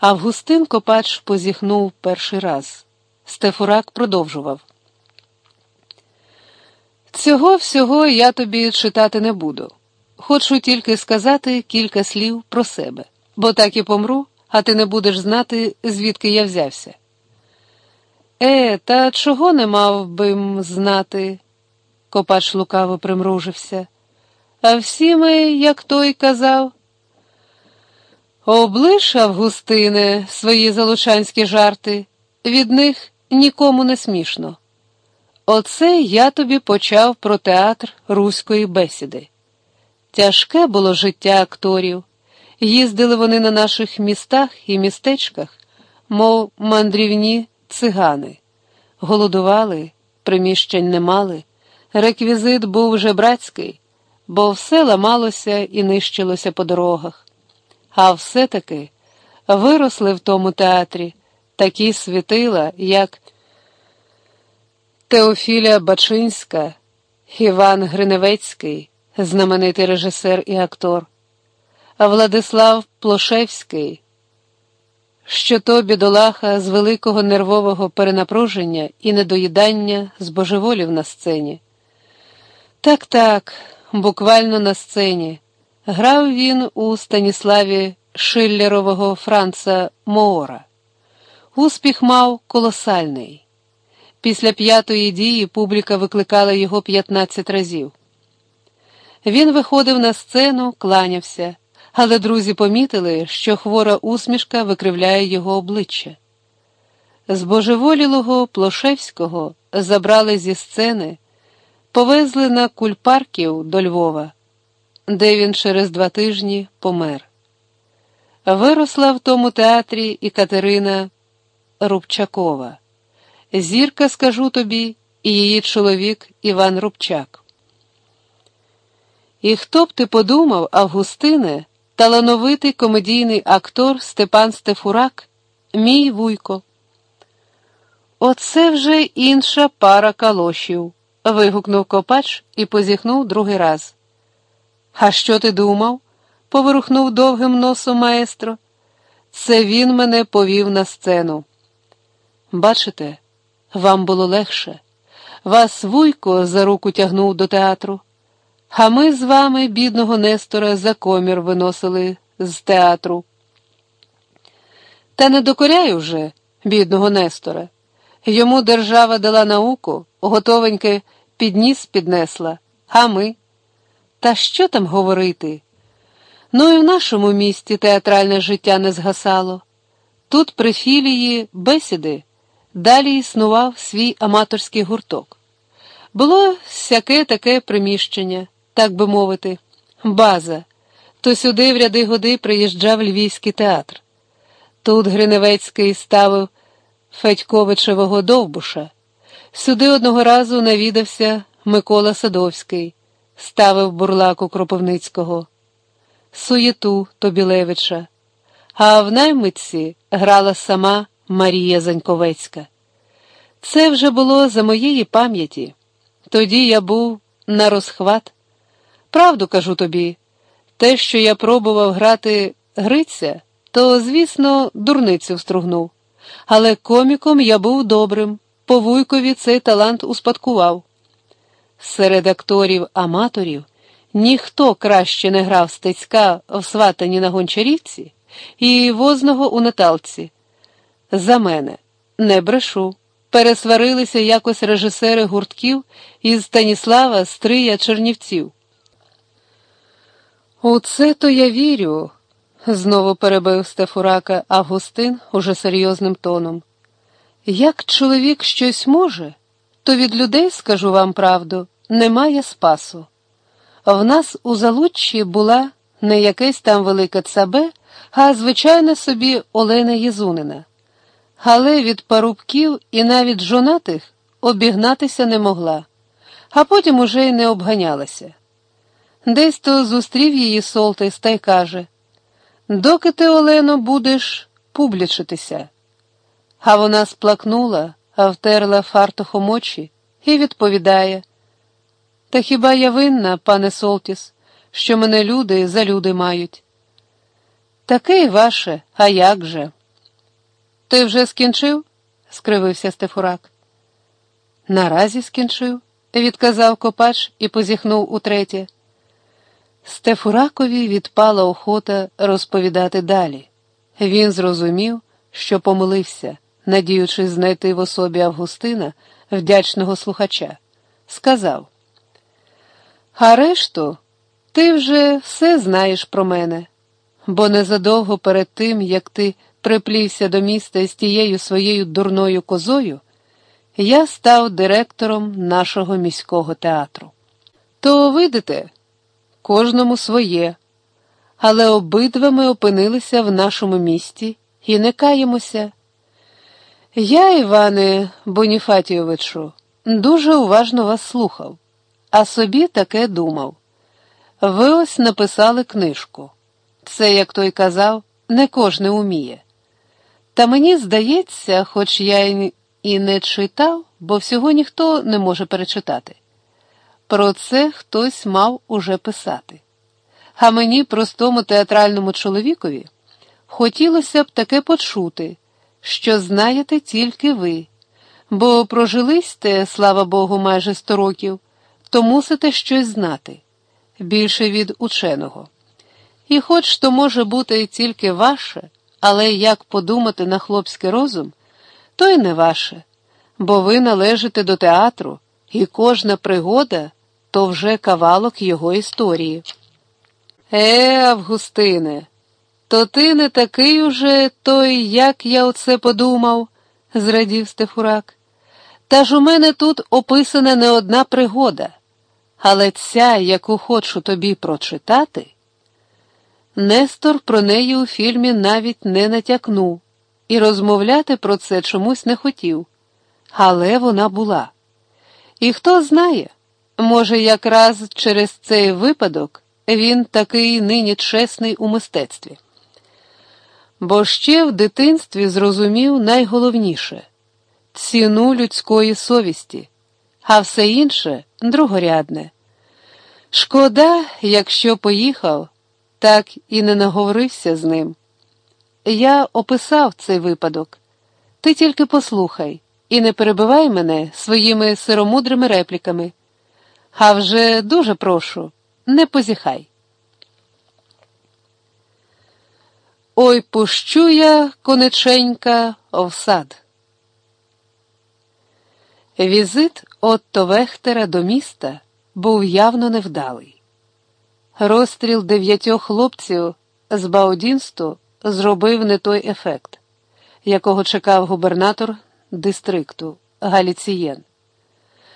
Августин Копач позіхнув перший раз. Стефурак продовжував. Цього всього я тобі читати не буду. Хочу тільки сказати кілька слів про себе, бо так і помру, а ти не будеш знати, звідки я взявся. Е, та чого не мав би знати? Копач лукаво примружився. А всі ми, як той казав, облиш, Августине, свої залучанські жарти, від них нікому не смішно. Оце я тобі почав про театр руської бесіди. Тяжке було життя акторів. Їздили вони на наших містах і містечках, мов мандрівні цигани, голодували, приміщень не мали, реквізит був вже братський, бо все ламалося і нищилося по дорогах. А все-таки виросли в тому театрі такі світила, як Теофіля Бачинська, Іван Гриневецький, знаменитий режисер і актор, Владислав Плошевський, що то бідолаха з великого нервового перенапруження і недоїдання збожеволів на сцені. Так, так, буквально на сцені. Грав він у Станіславі Шиллерового Франца Моора. Успіх мав колосальний. Після п'ятої дії публіка викликала його 15 разів. Він виходив на сцену, кланявся, але друзі помітили, що хвора усмішка викривляє його обличчя. Збожеволілого Плошевського забрали зі сцени, повезли на кульпарків до Львова, де він через два тижні помер. Виросла в тому театрі і Катерина Рубчакова. Зірка, скажу тобі, і її чоловік Іван Рубчак. І хто б ти подумав, Августине, талановитий комедійний актор Степан Стефурак, мій вуйко. Оце вже інша пара калошів, вигукнув Копач і позіхнув другий раз. А що ти думав? поворухнув довгим носом маестро. Це він мене повів на сцену. Бачите, вам було легше. Вас вуйко за руку тягнув до театру, а ми з вами, бідного Нестора, за комір виносили з театру. Та не докоряю вже, бідного Нестора. Йому держава дала науку, готовеньке підніс піднесла, а ми. Та що там говорити? Ну і в нашому місті театральне життя не згасало. Тут при філії бесіди. Далі існував свій аматорський гурток. Було всяке таке приміщення, так би мовити, база. То сюди в ряди годи приїжджав Львівський театр. Тут Гриневецький ставив Федьковичевого довбуша. Сюди одного разу навідався Микола Садовський, ставив бурлаку Кропивницького, суєту Тобілевича, а в наймитці грала сама. Марія Заньковецька. Це вже було за моєї пам'яті. Тоді я був на розхват. Правду кажу тобі, те, що я пробував грати Гриця, то, звісно, дурницю встругнув. Але коміком я був добрим, по вуйкові цей талант успадкував. Серед акторів-аматорів ніхто краще не грав стецька в сватані на гончарівці і возного у Наталці. За мене, не брешу. Пересварилися якось режисери гуртків із Станіслава Стрия Чернівців. У це то я вірю, знову перебив Стефурака Августин уже серйозним тоном. Як чоловік щось може, то від людей, скажу вам правду, немає спасу. В нас у Залуччі була не якесь там велике цабе, а звичайна собі Олена Єзунина але від парубків і навіть жонатих обігнатися не могла, а потім уже й не обганялася. Десь то зустрів її Солтис та й каже Доки ти, Олено, будеш публічитися. А вона сплакнула, втерла фартухом очі і відповідає Та хіба я винна, пане Солтіс, що мене люди за люди мають? Таке й ваше, а як же? ти вже скінчив? скривився Стефурак. Наразі скінчив, відказав Копач і позіхнув утретє. Стефуракові відпала охота розповідати далі. Він зрозумів, що помилився, надіючись знайти в особі Августина вдячного слухача. Сказав: А решту, ти вже все знаєш про мене, бо незадовго перед тим, як ти приплівся до міста з тією своєю дурною козою, я став директором нашого міського театру. То видите, кожному своє, але обидва ми опинилися в нашому місті і не каємося. Я, Іване Боніфатійовичу, дуже уважно вас слухав, а собі таке думав. Ви ось написали книжку. Це, як той казав, не кожне уміє. Та мені здається, хоч я і не читав, бо всього ніхто не може перечитати. Про це хтось мав уже писати. А мені, простому театральному чоловікові, хотілося б таке почути, що знаєте тільки ви, бо прожилисте, слава Богу, майже сто років, то мусите щось знати більше від ученого. І хоч то може бути тільки ваше, але як подумати на хлопський розум, то й не ваше, бо ви належите до театру, і кожна пригода то вже кавалок його історії. Е, Августине, то ти не такий уже той, як я оце подумав, зрадів Стефурак. Та ж у мене тут описана не одна пригода, але ця, яку хочу тобі прочитати. Нестор про неї у фільмі навіть не натякнув і розмовляти про це чомусь не хотів, але вона була. І хто знає, може, якраз через цей випадок він такий нині чесний у мистецтві. Бо ще в дитинстві зрозумів найголовніше ціну людської совісті, а все інше другорядне. Шкода, якщо поїхав так і не наговорився з ним. Я описав цей випадок. Ти тільки послухай і не перебивай мене своїми сиромудрими репліками. А вже дуже прошу, не позіхай. Ой пущу я, конеченька, в сад. Візит Отто Вехтера до міста був явно невдалий. Розстріл дев'ятьох хлопців з Баудінсту зробив не той ефект, якого чекав губернатор дистрикту Галіцієн.